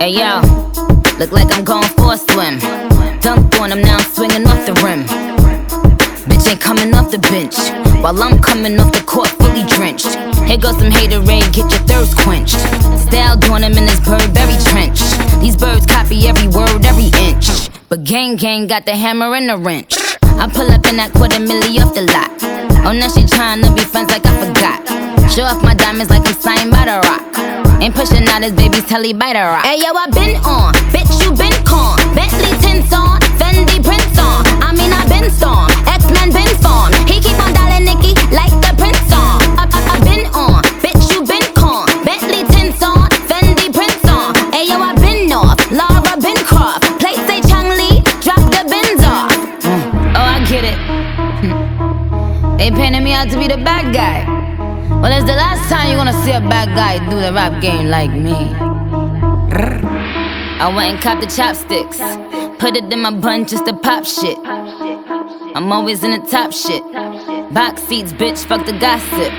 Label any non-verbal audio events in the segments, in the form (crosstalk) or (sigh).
Hey yo, look like I'm going for a swim. Dunked on him, now I'm swinging off the rim. Bitch ain't coming off the bench. While I'm coming off the court fully drenched. Here goes some haterade, get your thirst quenched. Style doing him in this Burberry trench. These birds copy every word, every inch. But gang gang got the hammer and the wrench. I pull up in that quarter milli off the lot. Oh, now she tryna be friends like I forgot. Show off my diamonds like I'm signed by the rock. Ain't pushing out his baby's telly by the rock. Hey yo, I been on, bitch you been con. Bentley tints on, Fendi prints on. I mean I been storm, X Men been formed. He keep on dialing Nicki like the Prince song. I, I, I been on, bitch you been con. Bentley tints on, Fendi prints on. Hey yo, I been off, Laura been Croft. Play say Chun-Li, drop the bins off. Mm. Oh I get it. (laughs) They painted me out to be the bad guy. Well, it's the last time you're gonna see a bad guy do the rap game like me. I went and copped the chopsticks. Put it in my bun just to pop shit. I'm always in the top shit. Box seats, bitch, fuck the gossip.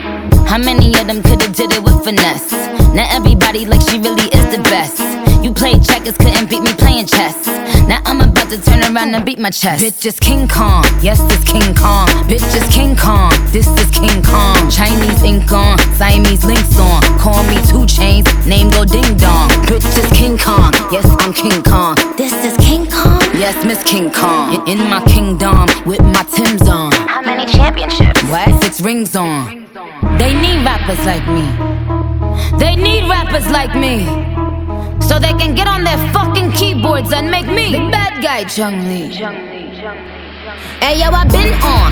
How many of them could've did it with finesse? Now everybody like she really is the best. You played checkers, couldn't beat me playing chess. Now I'm about to turn around and beat my chest. Bitch is King Kong, yes, this King Kong. Bitch is King Kong, this is King Kong. Chinese ink on, Siamese links on. Call me Two Chainz, name go ding dong. Bitch is King Kong, yes, I'm King Kong. This is King Kong, yes, Miss King Kong. In, in my kingdom, with my Tim's on. Championships? What? Six rings on. They need rappers like me. They need rappers like me. So they can get on their fucking keyboards and make me the bad guy, Chun-Li. Hey yo, I been on.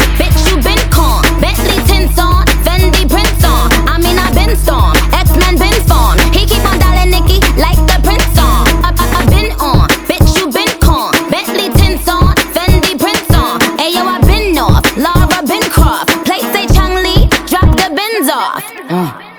hands off.